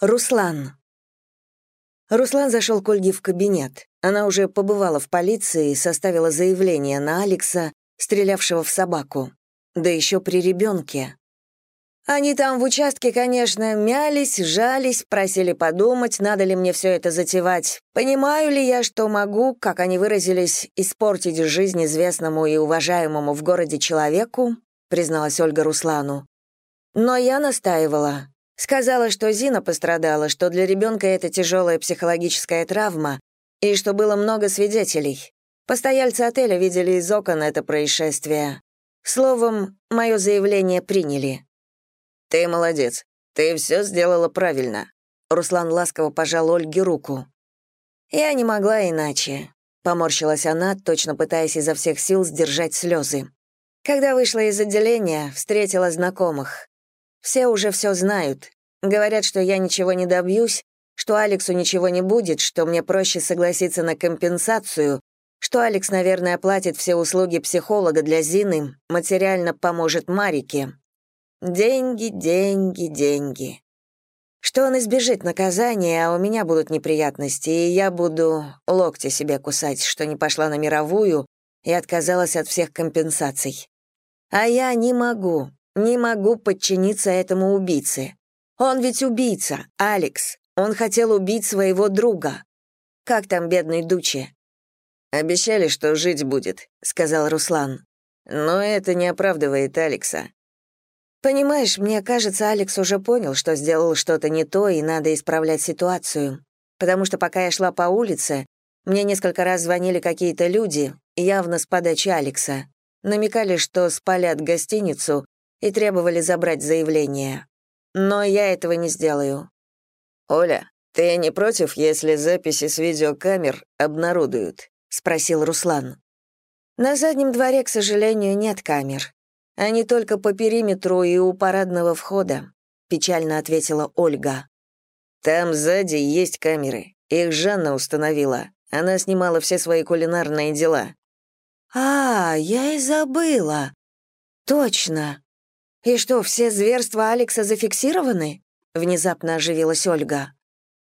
Руслан. Руслан зашел к Ольге в кабинет. Она уже побывала в полиции и составила заявление на Алекса, стрелявшего в собаку. Да еще при ребенке. Они там в участке, конечно, мялись, жались, просили подумать, надо ли мне все это затевать. Понимаю ли я, что могу, как они выразились, испортить жизнь известному и уважаемому в городе человеку, призналась Ольга Руслану. Но я настаивала. Сказала, что Зина пострадала, что для ребенка это тяжелая психологическая травма, и что было много свидетелей. Постояльцы отеля видели из окон это происшествие. Словом, мое заявление приняли. «Ты молодец. Ты все сделала правильно». Руслан ласково пожал Ольге руку. «Я не могла иначе», — поморщилась она, точно пытаясь изо всех сил сдержать слезы. Когда вышла из отделения, встретила знакомых. Все уже все знают. Говорят, что я ничего не добьюсь, что Алексу ничего не будет, что мне проще согласиться на компенсацию, что Алекс, наверное, оплатит все услуги психолога для Зины, материально поможет Марике. Деньги, деньги, деньги. Что он избежит наказания, а у меня будут неприятности, и я буду локти себе кусать, что не пошла на мировую и отказалась от всех компенсаций. А я не могу, не могу подчиниться этому убийце. Он ведь убийца, Алекс. Он хотел убить своего друга. Как там бедный Дучи? «Обещали, что жить будет», — сказал Руслан. «Но это не оправдывает Алекса». «Понимаешь, мне кажется, Алекс уже понял, что сделал что-то не то, и надо исправлять ситуацию. Потому что пока я шла по улице, мне несколько раз звонили какие-то люди, явно с подачи Алекса. Намекали, что спалят гостиницу и требовали забрать заявление. Но я этого не сделаю. «Оля, ты не против, если записи с видеокамер обнародуют?» — спросил Руслан. «На заднем дворе, к сожалению, нет камер. Они только по периметру и у парадного входа», — печально ответила Ольга. «Там сзади есть камеры. Их Жанна установила. Она снимала все свои кулинарные дела». «А, я и забыла. Точно. «И что, все зверства Алекса зафиксированы?» — внезапно оживилась Ольга.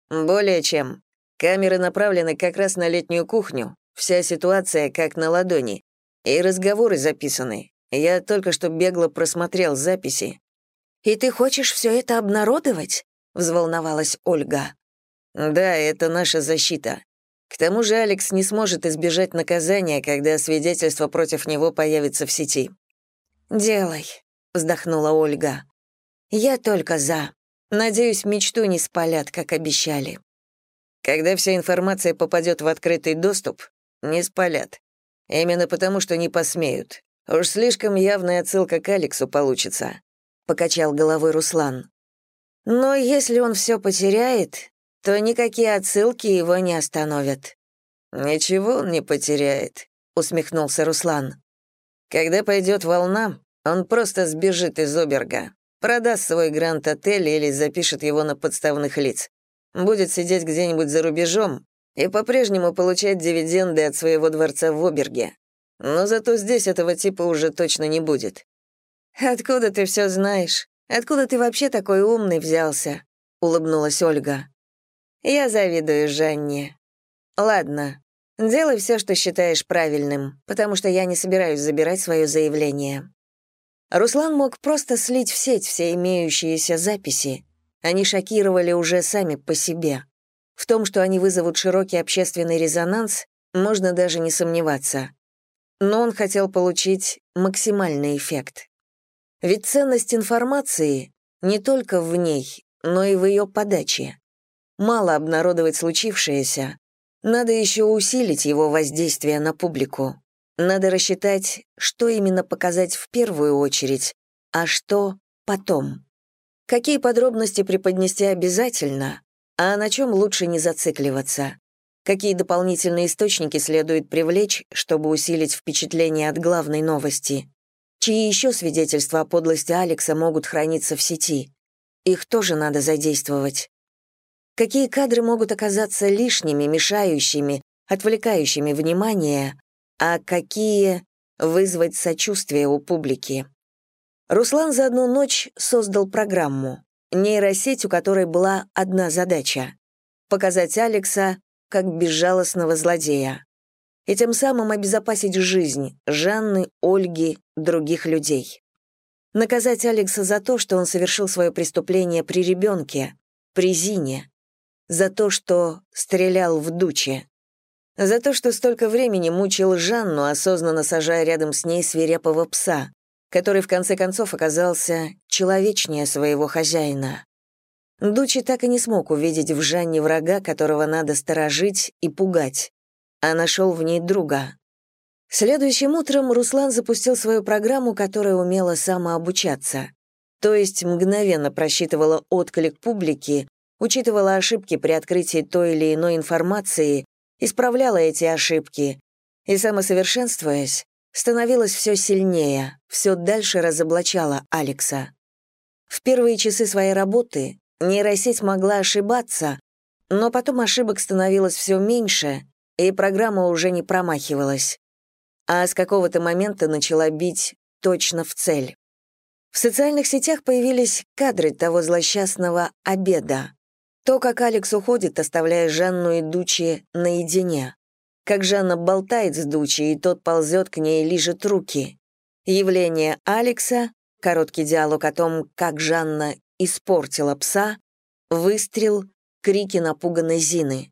«Более чем. Камеры направлены как раз на летнюю кухню. Вся ситуация как на ладони. И разговоры записаны. Я только что бегло просмотрел записи». «И ты хочешь все это обнародовать?» — взволновалась Ольга. «Да, это наша защита. К тому же Алекс не сможет избежать наказания, когда свидетельство против него появится в сети». «Делай», вздохнула Ольга. Я только за. Надеюсь, мечту не спалят, как обещали. Когда вся информация попадет в открытый доступ, не спалят. Именно потому, что не посмеют. Уж слишком явная отсылка к Алексу получится, покачал головой Руслан. Но если он все потеряет, то никакие отсылки его не остановят. Ничего он не потеряет, усмехнулся Руслан. Когда пойдет волна, он просто сбежит из Оберга, продаст свой грант-отель или запишет его на подставных лиц. Будет сидеть где-нибудь за рубежом и по-прежнему получать дивиденды от своего дворца в Оберге. Но зато здесь этого типа уже точно не будет. «Откуда ты все знаешь? Откуда ты вообще такой умный взялся?» — улыбнулась Ольга. «Я завидую Жанне. Ладно, делай все, что считаешь правильным, потому что я не собираюсь забирать свое заявление. Руслан мог просто слить в сеть все имеющиеся записи. Они шокировали уже сами по себе. В том, что они вызовут широкий общественный резонанс, можно даже не сомневаться. Но он хотел получить максимальный эффект. Ведь ценность информации не только в ней, но и в ее подаче. Мало обнародовать случившееся, надо еще усилить его воздействие на публику. Надо рассчитать, что именно показать в первую очередь, а что потом. Какие подробности преподнести обязательно, а на чем лучше не зацикливаться. Какие дополнительные источники следует привлечь, чтобы усилить впечатление от главной новости. Чьи еще свидетельства о подлости Алекса могут храниться в сети. Их тоже надо задействовать. Какие кадры могут оказаться лишними, мешающими, отвлекающими внимание, а какие вызвать сочувствие у публики. Руслан за одну ночь создал программу. нейросеть, у которой была одна задача — показать Алекса как безжалостного злодея и тем самым обезопасить жизнь Жанны, Ольги, других людей. Наказать Алекса за то, что он совершил свое преступление при ребенке, при Зине, за то, что стрелял в Дуче, за то, что столько времени мучил Жанну, осознанно сажая рядом с ней свирепого пса, который в конце концов оказался человечнее своего хозяина. Дучи так и не смог увидеть в Жанне врага, которого надо сторожить и пугать, а нашел в ней друга. Следующим утром Руслан запустил свою программу, которая умела самообучаться, то есть мгновенно просчитывала отклик публики, учитывала ошибки при открытии той или иной информации, исправляла эти ошибки и, самосовершенствуясь, становилась все сильнее, все дальше разоблачала Алекса. В первые часы своей работы нейросеть могла ошибаться, но потом ошибок становилось все меньше, и программа уже не промахивалась. А с какого-то момента начала бить точно в цель. В социальных сетях появились кадры того злосчастного обеда. То, как Алекс уходит, оставляя Жанну и Дучи наедине. Как Жанна болтает с Дучи, и тот ползет к ней и лижет руки. Явление Алекса, короткий диалог о том, как Жанна испортила пса, выстрел, крики напуганной Зины.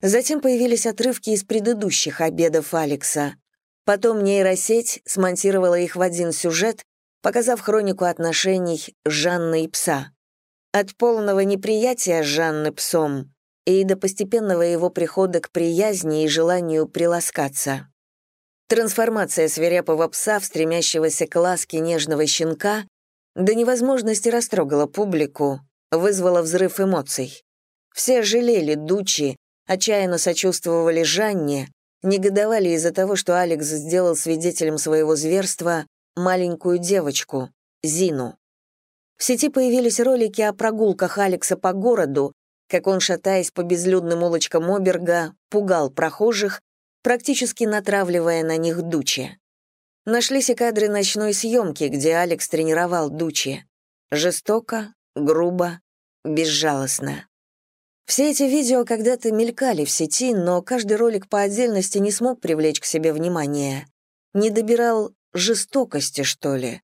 Затем появились отрывки из предыдущих обедов Алекса. Потом нейросеть смонтировала их в один сюжет, показав хронику отношений Жанны и пса. От полного неприятия Жанны псом и до постепенного его прихода к приязни и желанию приласкаться. Трансформация свирепого пса в стремящегося к ласке нежного щенка до невозможности растрогала публику, вызвала взрыв эмоций. Все жалели Дучи, отчаянно сочувствовали Жанне, негодовали из-за того, что Алекс сделал свидетелем своего зверства маленькую девочку, Зину. В сети появились ролики о прогулках Алекса по городу, как он, шатаясь по безлюдным улочкам Оберга, пугал прохожих, практически натравливая на них Дучи. Нашлись и кадры ночной съемки, где Алекс тренировал Дучи. Жестоко, грубо, безжалостно. Все эти видео когда-то мелькали в сети, но каждый ролик по отдельности не смог привлечь к себе внимание. Не добирал жестокости, что ли.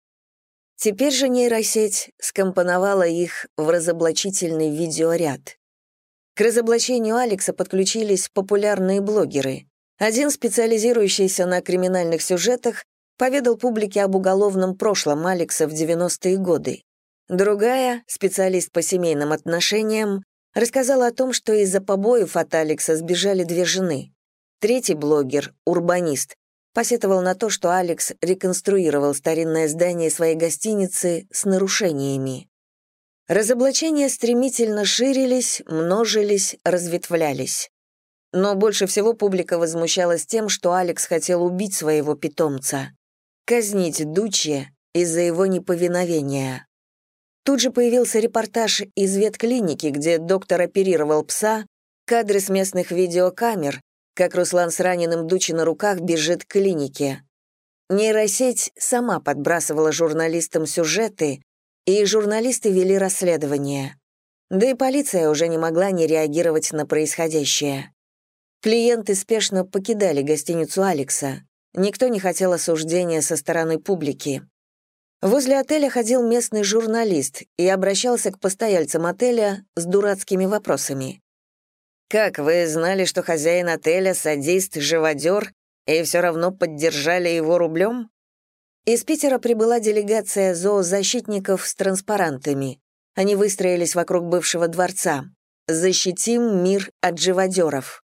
Теперь же нейросеть скомпоновала их в разоблачительный видеоряд. К разоблачению Алекса подключились популярные блогеры. Один, специализирующийся на криминальных сюжетах, поведал публике об уголовном прошлом Алекса в 90-е годы. Другая, специалист по семейным отношениям, рассказала о том, что из-за побоев от Алекса сбежали две жены. Третий блогер, урбанист, посетовал на то, что Алекс реконструировал старинное здание своей гостиницы с нарушениями. Разоблачения стремительно ширились, множились, разветвлялись. Но больше всего публика возмущалась тем, что Алекс хотел убить своего питомца, казнить Дучи из-за его неповиновения. Тут же появился репортаж из ветклиники, где доктор оперировал пса, кадры с местных видеокамер, как Руслан с раненым Дучи на руках бежит к клинике. Нейросеть сама подбрасывала журналистам сюжеты, и журналисты вели расследование. Да и полиция уже не могла не реагировать на происходящее. Клиенты спешно покидали гостиницу Алекса. Никто не хотел осуждения со стороны публики. Возле отеля ходил местный журналист и обращался к постояльцам отеля с дурацкими вопросами. «Как, вы знали, что хозяин отеля — садист, живодер, и все равно поддержали его рублем?» Из Питера прибыла делегация зоозащитников с транспарантами. Они выстроились вокруг бывшего дворца. «Защитим мир от живодеров».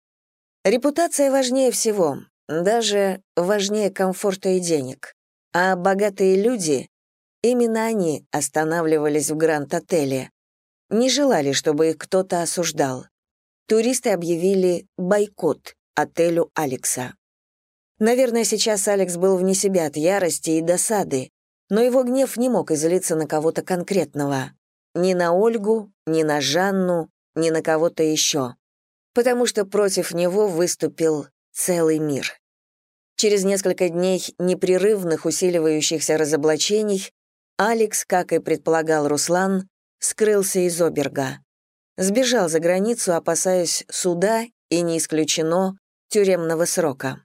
Репутация важнее всего, даже важнее комфорта и денег. А богатые люди Именно они останавливались в Гранд-отеле. Не желали, чтобы их кто-то осуждал. Туристы объявили бойкот отелю Алекса. Наверное, сейчас Алекс был вне себя от ярости и досады, но его гнев не мог излиться на кого-то конкретного. Ни на Ольгу, ни на Жанну, ни на кого-то еще. Потому что против него выступил целый мир. Через несколько дней непрерывных усиливающихся разоблачений Алекс, как и предполагал Руслан, скрылся из Оберга. Сбежал за границу, опасаясь суда и, не исключено, тюремного срока.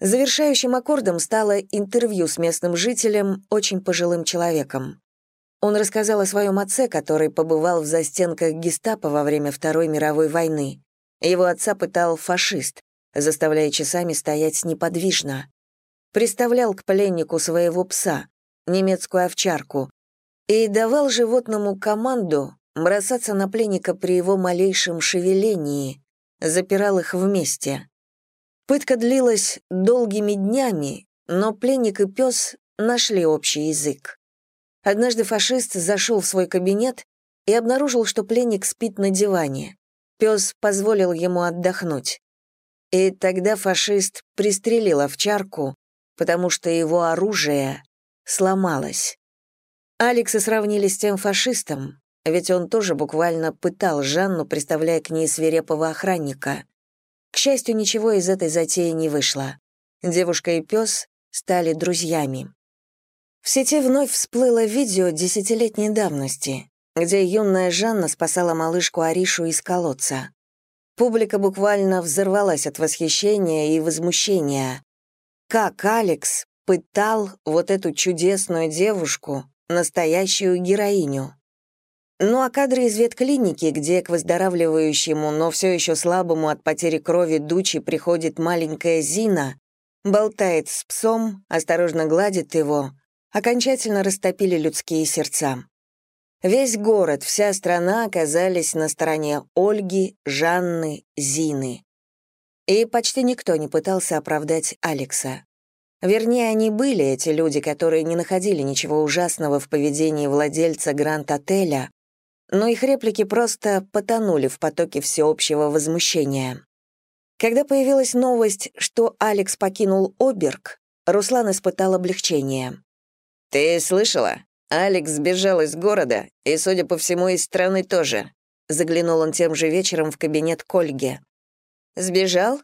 Завершающим аккордом стало интервью с местным жителем, очень пожилым человеком. Он рассказал о своем отце, который побывал в застенках гестапо во время Второй мировой войны. Его отца пытал фашист, заставляя часами стоять неподвижно. Приставлял к пленнику своего пса, немецкую овчарку, и давал животному команду бросаться на пленника при его малейшем шевелении, запирал их вместе. Пытка длилась долгими днями, но пленник и пес нашли общий язык. Однажды фашист зашел в свой кабинет и обнаружил, что пленник спит на диване. Пес позволил ему отдохнуть. И тогда фашист пристрелил овчарку, потому что его оружие сломалось. Алекса сравнили с тем фашистом, ведь он тоже буквально пытал Жанну, приставляя к ней свирепого охранника. К счастью, ничего из этой затеи не вышло. Девушка и пес стали друзьями. В сети вновь всплыло видео десятилетней давности, где юная Жанна спасала малышку Аришу из колодца. Публика буквально взорвалась от восхищения и возмущения. Как Алекс пытал вот эту чудесную девушку, настоящую героиню. Ну а кадры из ветклиники, где к выздоравливающему, но все еще слабому от потери крови Дучи приходит маленькая Зина, болтает с псом, осторожно гладит его, окончательно растопили людские сердца. Весь город, вся страна оказались на стороне Ольги, Жанны, Зины. И почти никто не пытался оправдать Алекса. Вернее, они были, эти люди, которые не находили ничего ужасного в поведении владельца Гранд-отеля, но их реплики просто потонули в потоке всеобщего возмущения. Когда появилась новость, что Алекс покинул Оберг, Руслан испытал облегчение. «Ты слышала? Алекс сбежал из города, и, судя по всему, из страны тоже». Заглянул он тем же вечером в кабинет к Ольге. «Сбежал?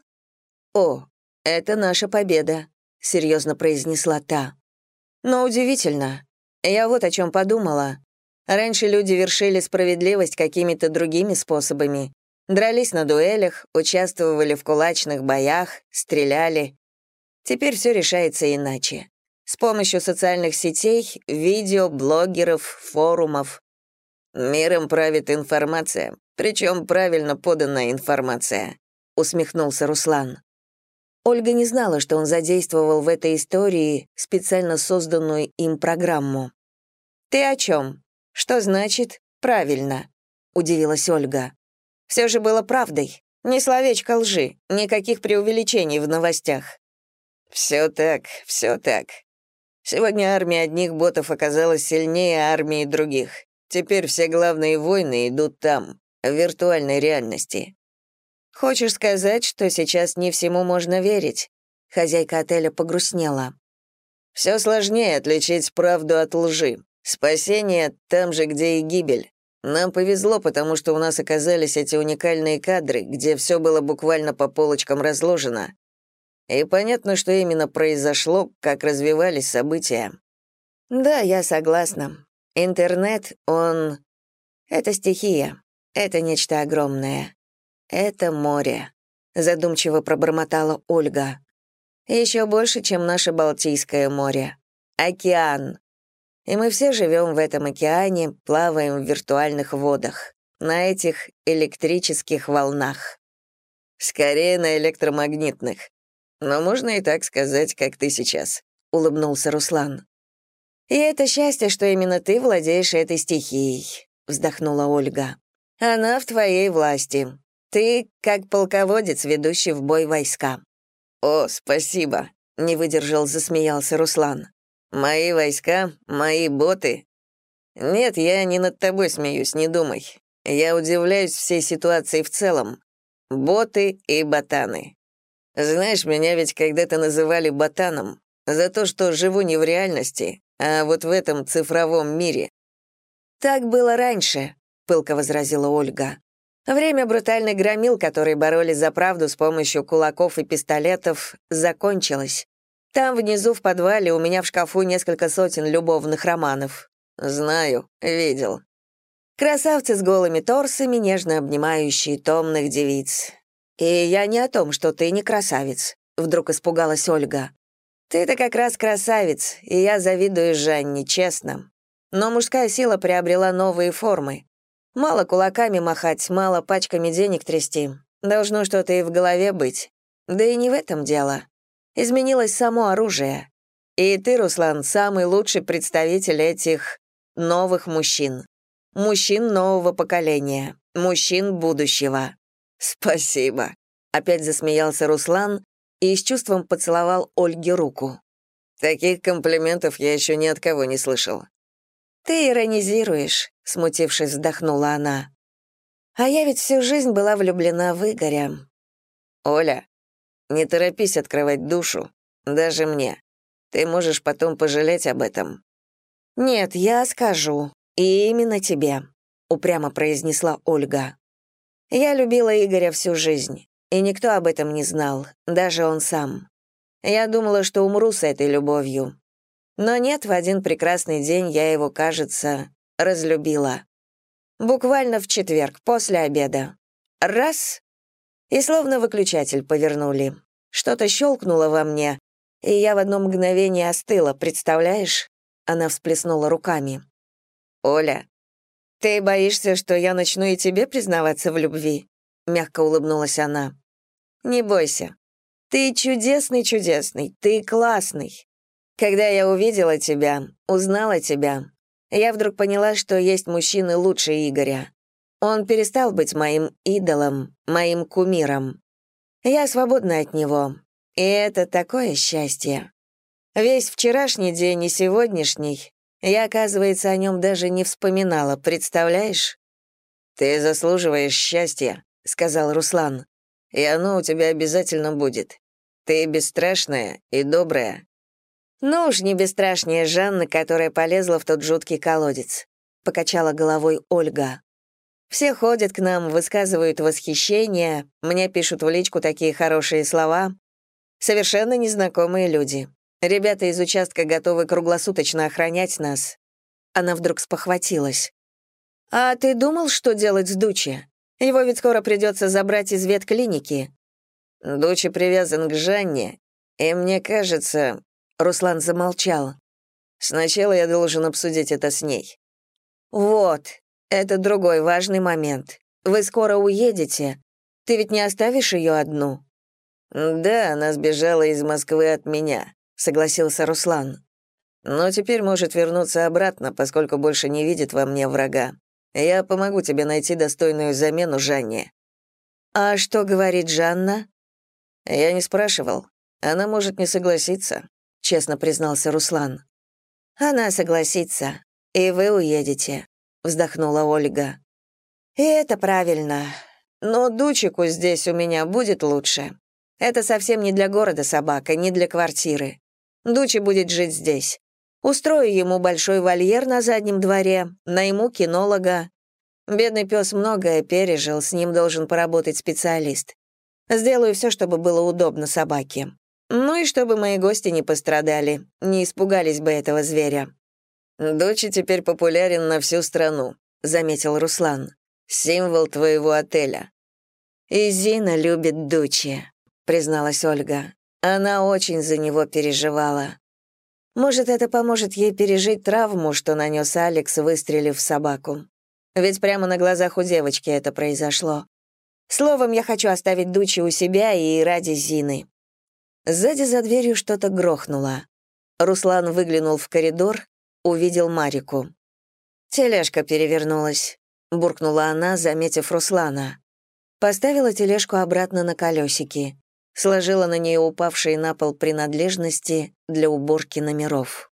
О, это наша победа», — серьезно произнесла та. «Но удивительно. Я вот о чем подумала. Раньше люди вершили справедливость какими-то другими способами. Дрались на дуэлях, участвовали в кулачных боях, стреляли. Теперь все решается иначе с помощью социальных сетей, видео, блогеров, форумов. «Миром правит информация, причем правильно поданная информация», — усмехнулся Руслан. Ольга не знала, что он задействовал в этой истории специально созданную им программу. «Ты о чем? Что значит «правильно»?» — удивилась Ольга. «Все же было правдой. Ни словечко лжи, никаких преувеличений в новостях». «Все так, все так», Сегодня армия одних ботов оказалась сильнее армии других. Теперь все главные войны идут там, в виртуальной реальности. Хочешь сказать, что сейчас не всему можно верить? Хозяйка отеля погрустнела. Все сложнее отличить правду от лжи. Спасение там же, где и гибель. Нам повезло, потому что у нас оказались эти уникальные кадры, где все было буквально по полочкам разложено. И понятно, что именно произошло, как развивались события. Да, я согласна. Интернет, он... Это стихия. Это нечто огромное. Это море. Задумчиво пробормотала Ольга. Еще больше, чем наше Балтийское море. Океан. И мы все живем в этом океане, плаваем в виртуальных водах, на этих электрических волнах. Скорее на электромагнитных. Но можно и так сказать, как ты сейчас», — улыбнулся Руслан. «И это счастье, что именно ты владеешь этой стихией», — вздохнула Ольга. «Она в твоей власти. Ты как полководец, ведущий в бой войска». «О, спасибо», — не выдержал, засмеялся Руслан. «Мои войска, мои боты». «Нет, я не над тобой смеюсь, не думай. Я удивляюсь всей ситуации в целом. Боты и ботаны. Знаешь, меня ведь когда-то называли ботаном за то, что живу не в реальности, а вот в этом цифровом мире. Так было раньше, пылко возразила Ольга. Время брутальных громил, которые боролись за правду с помощью кулаков и пистолетов, закончилось. Там внизу в подвале у меня в шкафу несколько сотен любовных романов. Знаю, видел. Красавцы с голыми торсами, нежно обнимающие томных девиц. И я не о том, что ты не красавец, вдруг испугалась Ольга. Ты-то как раз красавец, и я завидую Жанне, честно. Но мужская сила приобрела новые формы. Мало кулаками махать, мало пачками денег трясти. Должно что-то и в голове быть. Да и не в этом дело. Изменилось само оружие. И ты, Руслан, самый лучший представитель этих новых мужчин. Мужчин нового поколения. Мужчин будущего. Спасибо. Опять засмеялся Руслан и с чувством поцеловал Ольге руку. Таких комплиментов я еще ни от кого не слышал. «Ты иронизируешь», — смутившись, вздохнула она. «А я ведь всю жизнь была влюблена в Игоря». «Оля, не торопись открывать душу, даже мне. Ты можешь потом пожалеть об этом». «Нет, я скажу. И именно тебе», — упрямо произнесла Ольга. «Я любила Игоря всю жизнь, и никто об этом не знал, даже он сам. Я думала, что умру с этой любовью, но нет, в один прекрасный день я его, кажется, разлюбила. Буквально в четверг, после обеда. Раз — и словно выключатель повернули. Что-то щелкнуло во мне, и я в одно мгновение остыла, представляешь? Она всплеснула руками. «Оля, ты боишься, что я начну и тебе признаваться в любви?» Мягко улыбнулась она. «Не бойся. Ты чудесный-чудесный, ты классный. Когда я увидела тебя, узнала тебя, я вдруг поняла, что есть мужчины лучше Игоря. Он перестал быть моим идолом, моим кумиром. Я свободна от него, и это такое счастье. Весь вчерашний день и сегодняшний я, оказывается, о нем даже не вспоминала, представляешь? «Ты заслуживаешь счастья», — сказал Руслан. «И оно у тебя обязательно будет. Ты бесстрашная и добрая, «Ну уж не бесстрашнее Жанны, которая полезла в тот жуткий колодец», — покачала головой Ольга. «Все ходят к нам, высказывают восхищение, мне пишут в личку такие хорошие слова. Совершенно незнакомые люди. Ребята из участка готовы круглосуточно охранять нас». Она вдруг спохватилась. «А ты думал, что делать с Дучи? Его ведь скоро придется забрать из ветклиники». «Дучи привязан к Жанне, и мне кажется, Руслан замолчал. «Сначала я должен обсудить это с ней». «Вот, это другой важный момент. Вы скоро уедете. Ты ведь не оставишь ее одну?» «Да, она сбежала из Москвы от меня», — согласился Руслан. «Но теперь может вернуться обратно, поскольку больше не видит во мне врага. Я помогу тебе найти достойную замену Жанне». «А что говорит Жанна?» «Я не спрашивал. Она может не согласиться честно признался Руслан. Она согласится, и вы уедете, вздохнула Ольга. И это правильно. Но дучику здесь у меня будет лучше. Это совсем не для города собака, не для квартиры. Дучи будет жить здесь. Устрою ему большой вольер на заднем дворе, найму кинолога. Бедный пес многое пережил, с ним должен поработать специалист. Сделаю все, чтобы было удобно собаке. Ну и чтобы мои гости не пострадали, не испугались бы этого зверя. «Дочи теперь популярен на всю страну», — заметил Руслан. «Символ твоего отеля». «И Зина любит Дучи», — призналась Ольга. Она очень за него переживала. Может, это поможет ей пережить травму, что нанес Алекс, выстрелив в собаку. Ведь прямо на глазах у девочки это произошло. Словом, я хочу оставить Дучи у себя и ради Зины. Сзади за дверью что-то грохнуло. Руслан выглянул в коридор, увидел Марику. «Тележка перевернулась», — буркнула она, заметив Руслана. Поставила тележку обратно на колесики, сложила на нее упавшие на пол принадлежности для уборки номеров.